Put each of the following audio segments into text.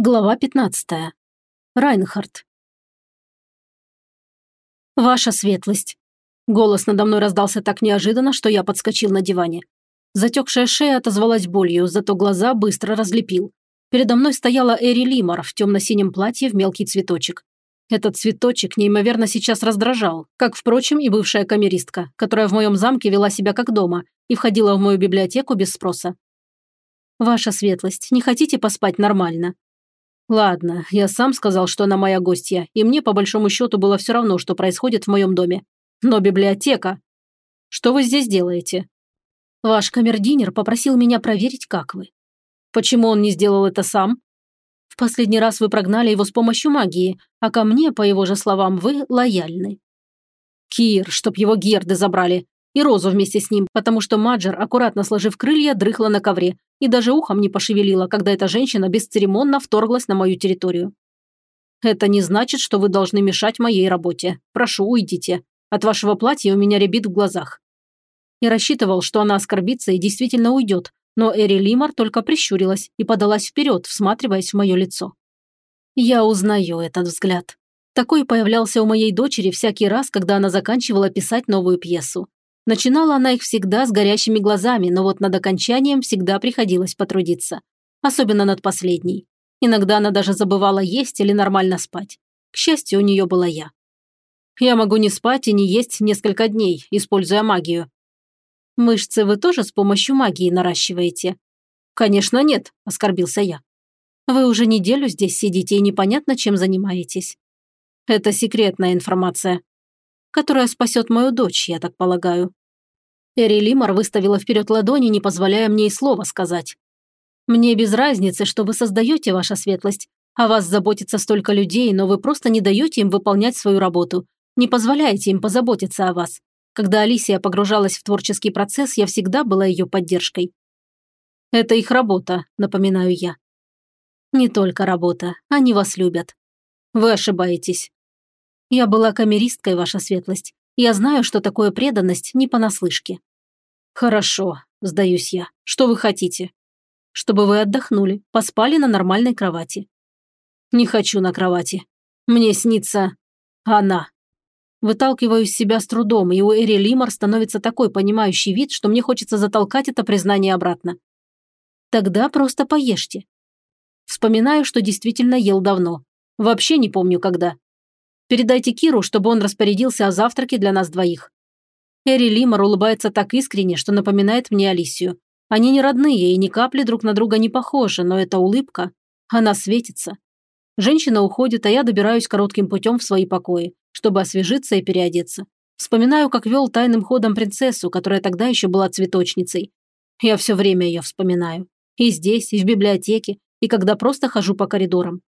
Глава 15. Райнхард. «Ваша светлость!» Голос надо мной раздался так неожиданно, что я подскочил на диване. Затекшая шея отозвалась болью, зато глаза быстро разлепил. Передо мной стояла Эри Лимар в темно-синем платье в мелкий цветочек. Этот цветочек неимоверно сейчас раздражал, как, впрочем, и бывшая камеристка, которая в моем замке вела себя как дома и входила в мою библиотеку без спроса. «Ваша светлость, не хотите поспать нормально?» Ладно, я сам сказал, что она моя гостья, и мне по большому счету было все равно, что происходит в моем доме. Но библиотека... Что вы здесь делаете? Ваш камердинер попросил меня проверить, как вы. Почему он не сделал это сам? В последний раз вы прогнали его с помощью магии, а ко мне, по его же словам, вы лояльны. Кир, чтоб его герды забрали и Розу вместе с ним, потому что Маджер, аккуратно сложив крылья, дрыхла на ковре и даже ухом не пошевелила, когда эта женщина бесцеремонно вторглась на мою территорию. «Это не значит, что вы должны мешать моей работе. Прошу, уйдите. От вашего платья у меня рябит в глазах». Я рассчитывал, что она оскорбится и действительно уйдет, но Эри Лимар только прищурилась и подалась вперед, всматриваясь в мое лицо. Я узнаю этот взгляд. Такой появлялся у моей дочери всякий раз, когда она заканчивала писать новую пьесу. Начинала она их всегда с горящими глазами, но вот над окончанием всегда приходилось потрудиться. Особенно над последней. Иногда она даже забывала есть или нормально спать. К счастью, у нее была я. Я могу не спать и не есть несколько дней, используя магию. Мышцы вы тоже с помощью магии наращиваете? Конечно, нет, оскорбился я. Вы уже неделю здесь сидите и непонятно, чем занимаетесь. Это секретная информация, которая спасет мою дочь, я так полагаю. Эри Лимар выставила вперед ладони, не позволяя мне и слова сказать. «Мне без разницы, что вы создаете, ваша светлость. О вас заботится столько людей, но вы просто не даете им выполнять свою работу. Не позволяете им позаботиться о вас. Когда Алисия погружалась в творческий процесс, я всегда была ее поддержкой». «Это их работа», – напоминаю я. «Не только работа. Они вас любят». «Вы ошибаетесь». «Я была камеристкой, ваша светлость. Я знаю, что такое преданность не понаслышке. «Хорошо», – сдаюсь я. «Что вы хотите?» «Чтобы вы отдохнули, поспали на нормальной кровати». «Не хочу на кровати. Мне снится... она». Выталкиваю из себя с трудом, и у Эри Лимар становится такой понимающий вид, что мне хочется затолкать это признание обратно. Тогда просто поешьте. Вспоминаю, что действительно ел давно. Вообще не помню, когда. Передайте Киру, чтобы он распорядился о завтраке для нас двоих. Эри Лимар улыбается так искренне, что напоминает мне Алисию. Они не родные и ни капли друг на друга не похожи, но эта улыбка, она светится. Женщина уходит, а я добираюсь коротким путем в свои покои, чтобы освежиться и переодеться. Вспоминаю, как вел тайным ходом принцессу, которая тогда еще была цветочницей. Я все время ее вспоминаю. И здесь, и в библиотеке, и когда просто хожу по коридорам.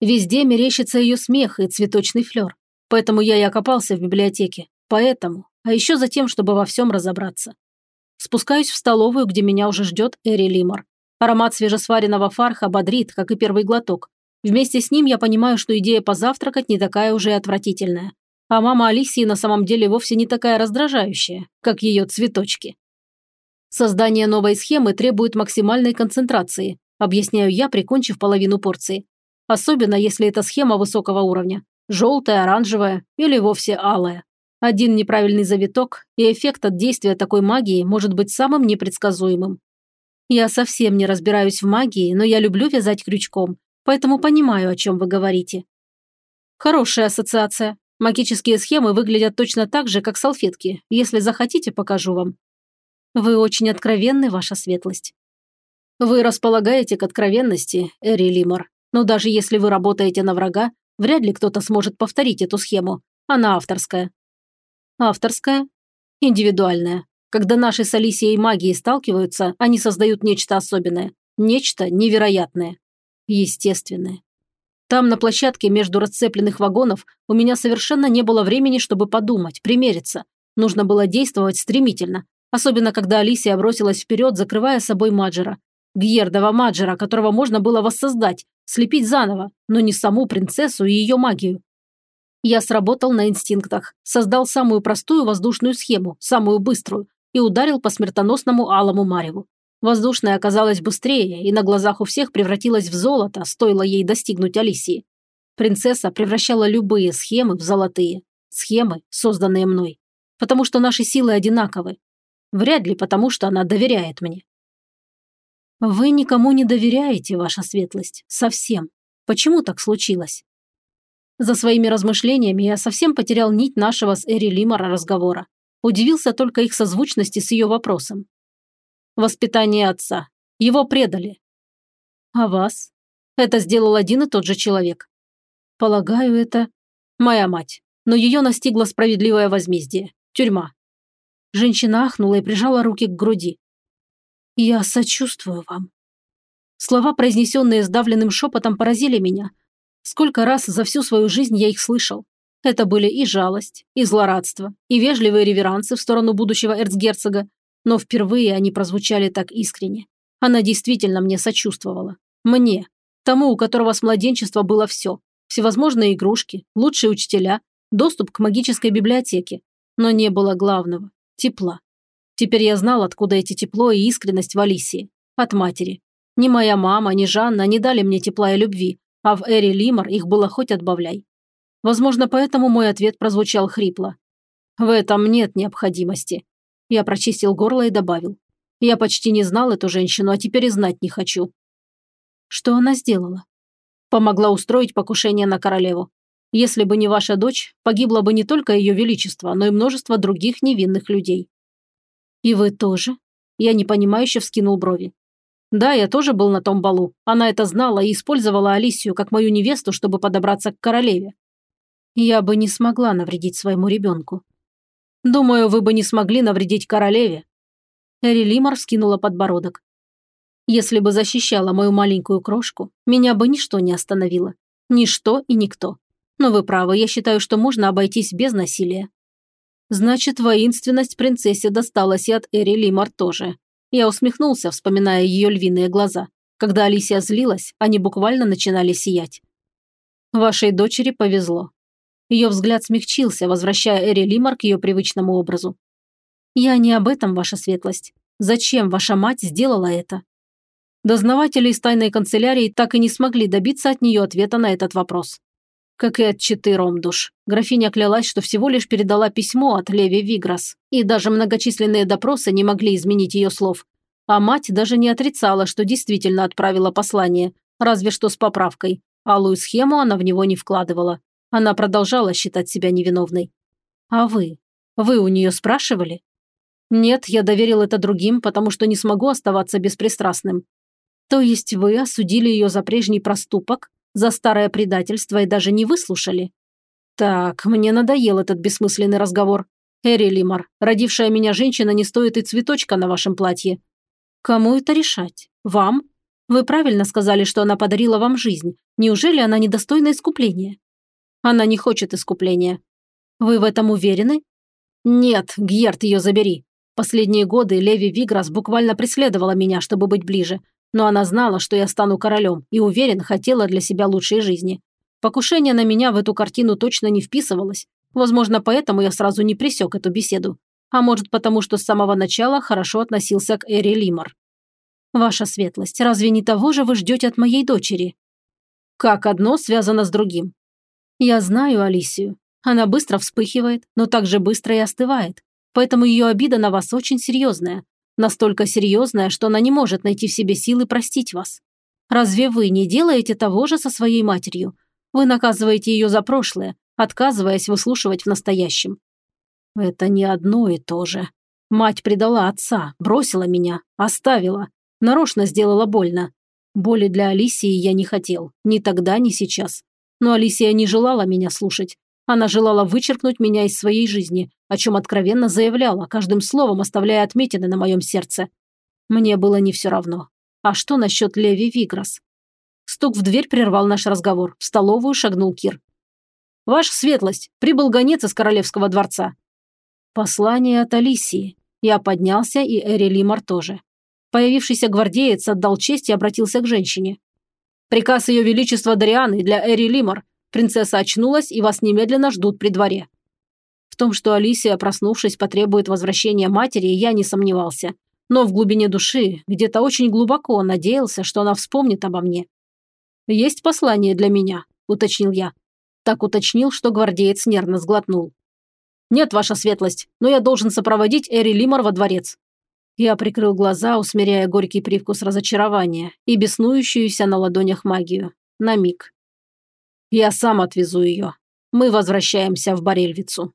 Везде мерещится ее смех и цветочный флер. Поэтому я и окопался в библиотеке. Поэтому а еще за тем, чтобы во всем разобраться. Спускаюсь в столовую, где меня уже ждет Эри Лимор. Аромат свежесваренного фарха бодрит, как и первый глоток. Вместе с ним я понимаю, что идея позавтракать не такая уже и отвратительная. А мама Алисии на самом деле вовсе не такая раздражающая, как ее цветочки. Создание новой схемы требует максимальной концентрации, объясняю я, прикончив половину порции. Особенно, если это схема высокого уровня. Желтая, оранжевая или вовсе алая. Один неправильный завиток, и эффект от действия такой магии может быть самым непредсказуемым. Я совсем не разбираюсь в магии, но я люблю вязать крючком, поэтому понимаю, о чем вы говорите. Хорошая ассоциация. Магические схемы выглядят точно так же, как салфетки. Если захотите, покажу вам. Вы очень откровенны, ваша светлость. Вы располагаете к откровенности, Эри Лимор. Но даже если вы работаете на врага, вряд ли кто-то сможет повторить эту схему. Она авторская. Авторская? Индивидуальная. Когда наши с Алисией магии сталкиваются, они создают нечто особенное. Нечто невероятное. Естественное. Там, на площадке между расцепленных вагонов, у меня совершенно не было времени, чтобы подумать, примериться. Нужно было действовать стремительно. Особенно, когда Алисия бросилась вперед, закрывая собой Маджера. Гьердова Маджера, которого можно было воссоздать, слепить заново, но не саму принцессу и ее магию. Я сработал на инстинктах, создал самую простую воздушную схему, самую быструю, и ударил по смертоносному алому мареву. Воздушная оказалась быстрее и на глазах у всех превратилась в золото, стоило ей достигнуть Алисии. Принцесса превращала любые схемы в золотые. Схемы, созданные мной. Потому что наши силы одинаковы. Вряд ли потому, что она доверяет мне. Вы никому не доверяете, ваша светлость. Совсем. Почему так случилось? За своими размышлениями я совсем потерял нить нашего с Эри Лимора разговора. Удивился только их созвучности с ее вопросом. Воспитание отца. Его предали. А вас? Это сделал один и тот же человек. Полагаю, это моя мать. Но ее настигло справедливое возмездие. Тюрьма. Женщина ахнула и прижала руки к груди. «Я сочувствую вам». Слова, произнесенные сдавленным шепотом, поразили меня. Сколько раз за всю свою жизнь я их слышал. Это были и жалость, и злорадство, и вежливые реверансы в сторону будущего эрцгерцога, но впервые они прозвучали так искренне. Она действительно мне сочувствовала. Мне, тому, у которого с младенчества было все. Всевозможные игрушки, лучшие учителя, доступ к магической библиотеке. Но не было главного – тепла. Теперь я знал, откуда эти тепло и искренность в Алисии. От матери. Ни моя мама, ни Жанна не дали мне тепла и любви, а в Эре Лимар их было хоть отбавляй. Возможно, поэтому мой ответ прозвучал хрипло. В этом нет необходимости. Я прочистил горло и добавил. Я почти не знал эту женщину, а теперь и знать не хочу. Что она сделала? Помогла устроить покушение на королеву. Если бы не ваша дочь, погибло бы не только ее величество, но и множество других невинных людей. «И вы тоже?» Я непонимающе вскинул брови. «Да, я тоже был на том балу. Она это знала и использовала Алисию как мою невесту, чтобы подобраться к королеве. Я бы не смогла навредить своему ребенку. Думаю, вы бы не смогли навредить королеве». Эри Лимар вскинула подбородок. «Если бы защищала мою маленькую крошку, меня бы ничто не остановило. Ничто и никто. Но вы правы, я считаю, что можно обойтись без насилия. Значит, воинственность принцессе досталась и от Эри Лимар тоже. Я усмехнулся, вспоминая ее львиные глаза. Когда Алисия злилась, они буквально начинали сиять. Вашей дочери повезло. Ее взгляд смягчился, возвращая Эри Лимар к ее привычному образу. Я не об этом, ваша светлость. Зачем ваша мать сделала это? Дознаватели из тайной канцелярии так и не смогли добиться от нее ответа на этот вопрос как и от Читы Ромдуш. Графиня клялась, что всего лишь передала письмо от Леви Виграс, и даже многочисленные допросы не могли изменить ее слов. А мать даже не отрицала, что действительно отправила послание, разве что с поправкой. Алую схему она в него не вкладывала. Она продолжала считать себя невиновной. «А вы? Вы у нее спрашивали?» «Нет, я доверил это другим, потому что не смогу оставаться беспристрастным». «То есть вы осудили ее за прежний проступок?» За старое предательство и даже не выслушали. Так, мне надоел этот бессмысленный разговор. Эри Лимар, родившая меня женщина не стоит и цветочка на вашем платье. Кому это решать? Вам? Вы правильно сказали, что она подарила вам жизнь. Неужели она недостойна искупления? Она не хочет искупления. Вы в этом уверены? Нет, Гьерт ее забери. Последние годы Леви Виграс буквально преследовала меня, чтобы быть ближе, но она знала, что я стану королем, и, уверен, хотела для себя лучшей жизни. Покушение на меня в эту картину точно не вписывалось. Возможно, поэтому я сразу не пресек эту беседу. А может, потому что с самого начала хорошо относился к Эри Лимар. «Ваша светлость, разве не того же вы ждете от моей дочери?» «Как одно связано с другим?» «Я знаю Алисию. Она быстро вспыхивает, но также быстро и остывает. Поэтому ее обида на вас очень серьезная. Настолько серьезная, что она не может найти в себе силы простить вас. Разве вы не делаете того же со своей матерью? Вы наказываете ее за прошлое, отказываясь выслушивать в настоящем. Это не одно и то же. Мать предала отца, бросила меня, оставила. Нарочно сделала больно. Боли для Алисии я не хотел. Ни тогда, ни сейчас. Но Алисия не желала меня слушать. Она желала вычеркнуть меня из своей жизни, о чем откровенно заявляла, каждым словом оставляя отметины на моем сердце. Мне было не все равно. А что насчет Леви Виграс? Стук в дверь прервал наш разговор. В столовую шагнул Кир. «Ваша светлость, прибыл гонец из королевского дворца». Послание от Алисии. Я поднялся, и Эри Лимар тоже. Появившийся гвардеец отдал честь и обратился к женщине. «Приказ Ее Величества Дарианы для Эри Лимар Принцесса очнулась, и вас немедленно ждут при дворе». В том, что Алисия, проснувшись, потребует возвращения матери, я не сомневался. но в глубине души, где-то очень глубоко надеялся, что она вспомнит обо мне. «Есть послание для меня», – уточнил я. Так уточнил, что гвардеец нервно сглотнул. «Нет, ваша светлость, но я должен сопроводить Эри Лимар во дворец». Я прикрыл глаза, усмиряя горький привкус разочарования и беснующуюся на ладонях магию. На миг. «Я сам отвезу ее. Мы возвращаемся в Борельвицу».